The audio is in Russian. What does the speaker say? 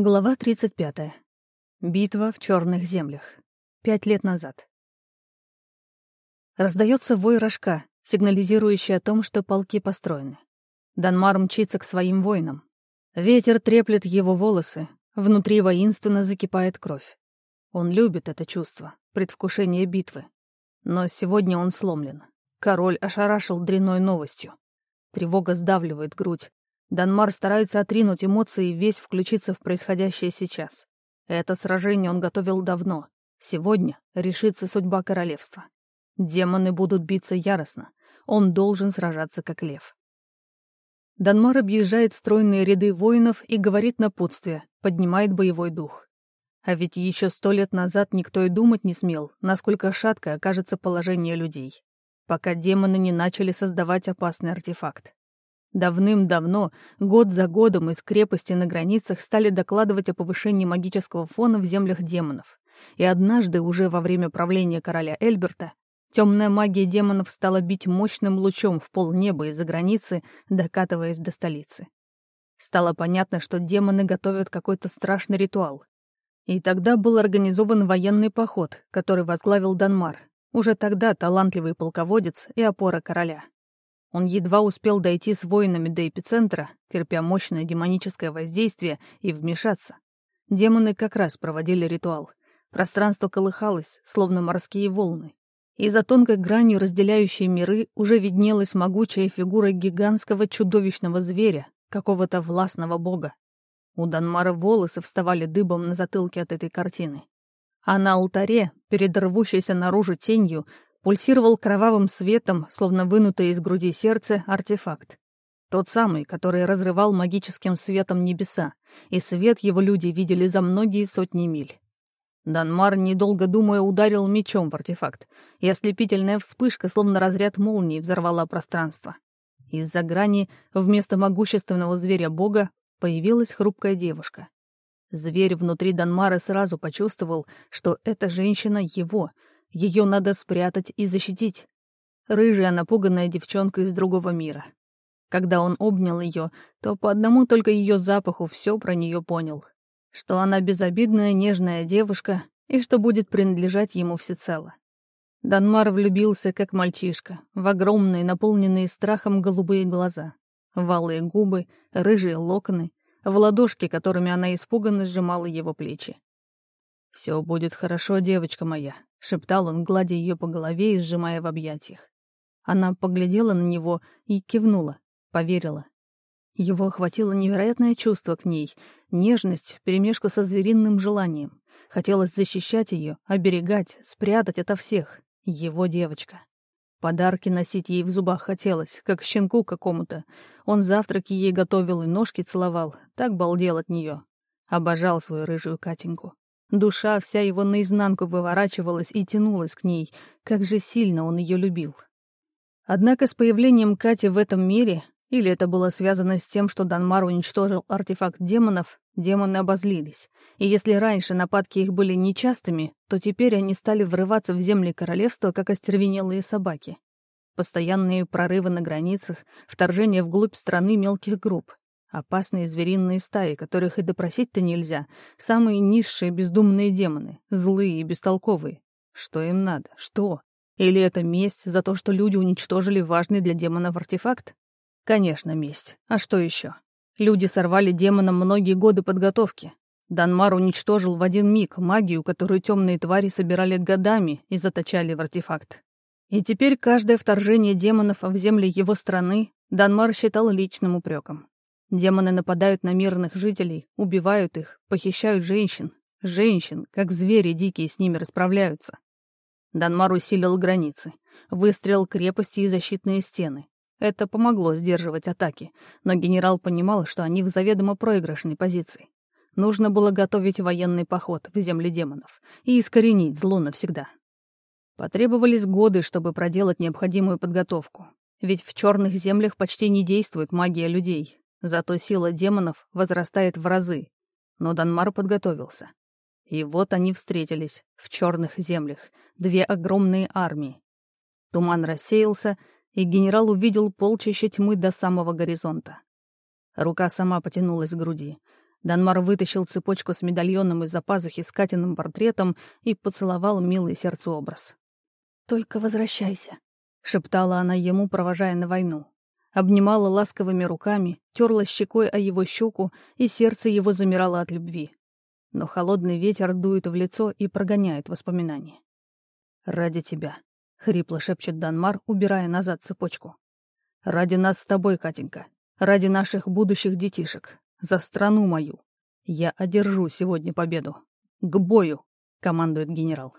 Глава 35. Битва в черных землях. Пять лет назад. Раздается вой рожка, сигнализирующий о том, что полки построены. Данмар мчится к своим воинам. Ветер треплет его волосы, внутри воинственно закипает кровь. Он любит это чувство, предвкушение битвы. Но сегодня он сломлен. Король ошарашил дрянной новостью. Тревога сдавливает грудь, Данмар старается отринуть эмоции и весь включиться в происходящее сейчас. Это сражение он готовил давно. Сегодня решится судьба королевства. Демоны будут биться яростно. Он должен сражаться как лев. Данмар объезжает стройные ряды воинов и говорит напутствие, поднимает боевой дух. А ведь еще сто лет назад никто и думать не смел, насколько шатко окажется положение людей, пока демоны не начали создавать опасный артефакт. Давным-давно, год за годом из крепости на границах стали докладывать о повышении магического фона в землях демонов. И однажды, уже во время правления короля Эльберта, темная магия демонов стала бить мощным лучом в полнеба из-за границы, докатываясь до столицы. Стало понятно, что демоны готовят какой-то страшный ритуал. И тогда был организован военный поход, который возглавил Данмар, уже тогда талантливый полководец и опора короля. Он едва успел дойти с воинами до эпицентра, терпя мощное демоническое воздействие, и вмешаться. Демоны как раз проводили ритуал. Пространство колыхалось, словно морские волны. И за тонкой гранью, разделяющей миры, уже виднелась могучая фигура гигантского чудовищного зверя, какого-то властного бога. У Данмара волосы вставали дыбом на затылке от этой картины. А на алтаре, перед рвущейся наружу тенью, пульсировал кровавым светом, словно вынутый из груди сердце, артефакт. Тот самый, который разрывал магическим светом небеса, и свет его люди видели за многие сотни миль. Данмар, недолго думая, ударил мечом в артефакт, и ослепительная вспышка, словно разряд молнии, взорвала пространство. Из-за грани вместо могущественного зверя-бога появилась хрупкая девушка. Зверь внутри Данмара сразу почувствовал, что эта женщина его — ее надо спрятать и защитить. Рыжая напуганная девчонка из другого мира. Когда он обнял ее, то по одному только ее запаху все про нее понял. Что она безобидная, нежная девушка и что будет принадлежать ему всецело. Данмар влюбился, как мальчишка, в огромные, наполненные страхом голубые глаза, валые губы, рыжие локоны, в ладошки, которыми она испуганно сжимала его плечи. «Все будет хорошо, девочка моя», — шептал он, гладя ее по голове и сжимая в объятиях. Она поглядела на него и кивнула, поверила. Его охватило невероятное чувство к ней, нежность вперемешку со звериным желанием. Хотелось защищать ее, оберегать, спрятать ото всех. Его девочка. Подарки носить ей в зубах хотелось, как щенку какому-то. Он завтраки ей готовил и ножки целовал, так балдел от нее. Обожал свою рыжую Катеньку. Душа вся его наизнанку выворачивалась и тянулась к ней, как же сильно он ее любил. Однако с появлением Кати в этом мире, или это было связано с тем, что Данмар уничтожил артефакт демонов, демоны обозлились. И если раньше нападки их были нечастыми, то теперь они стали врываться в земли королевства, как остервенелые собаки. Постоянные прорывы на границах, вторжение вглубь страны мелких групп, Опасные звериные стаи, которых и допросить-то нельзя. Самые низшие бездумные демоны, злые и бестолковые. Что им надо? Что? Или это месть за то, что люди уничтожили важный для демонов артефакт? Конечно, месть. А что еще? Люди сорвали демонам многие годы подготовки. Данмар уничтожил в один миг магию, которую темные твари собирали годами и заточали в артефакт. И теперь каждое вторжение демонов в земли его страны Данмар считал личным упреком. Демоны нападают на мирных жителей, убивают их, похищают женщин. Женщин, как звери дикие, с ними расправляются. Данмар усилил границы, выстрелил крепости и защитные стены. Это помогло сдерживать атаки, но генерал понимал, что они в заведомо проигрышной позиции. Нужно было готовить военный поход в земли демонов и искоренить зло навсегда. Потребовались годы, чтобы проделать необходимую подготовку. Ведь в черных землях почти не действует магия людей, Зато сила демонов возрастает в разы. Но Данмар подготовился. И вот они встретились в черных землях, две огромные армии. Туман рассеялся, и генерал увидел полчища тьмы до самого горизонта. Рука сама потянулась к груди. Данмар вытащил цепочку с медальоном из-за пазухи с Катиным портретом и поцеловал милый сердцу образ. «Только возвращайся», — шептала она ему, провожая на войну. Обнимала ласковыми руками, терла щекой о его щеку, и сердце его замирало от любви. Но холодный ветер дует в лицо и прогоняет воспоминания. «Ради тебя», — хрипло шепчет Данмар, убирая назад цепочку. «Ради нас с тобой, Катенька. Ради наших будущих детишек. За страну мою. Я одержу сегодня победу. К бою!» — командует генерал.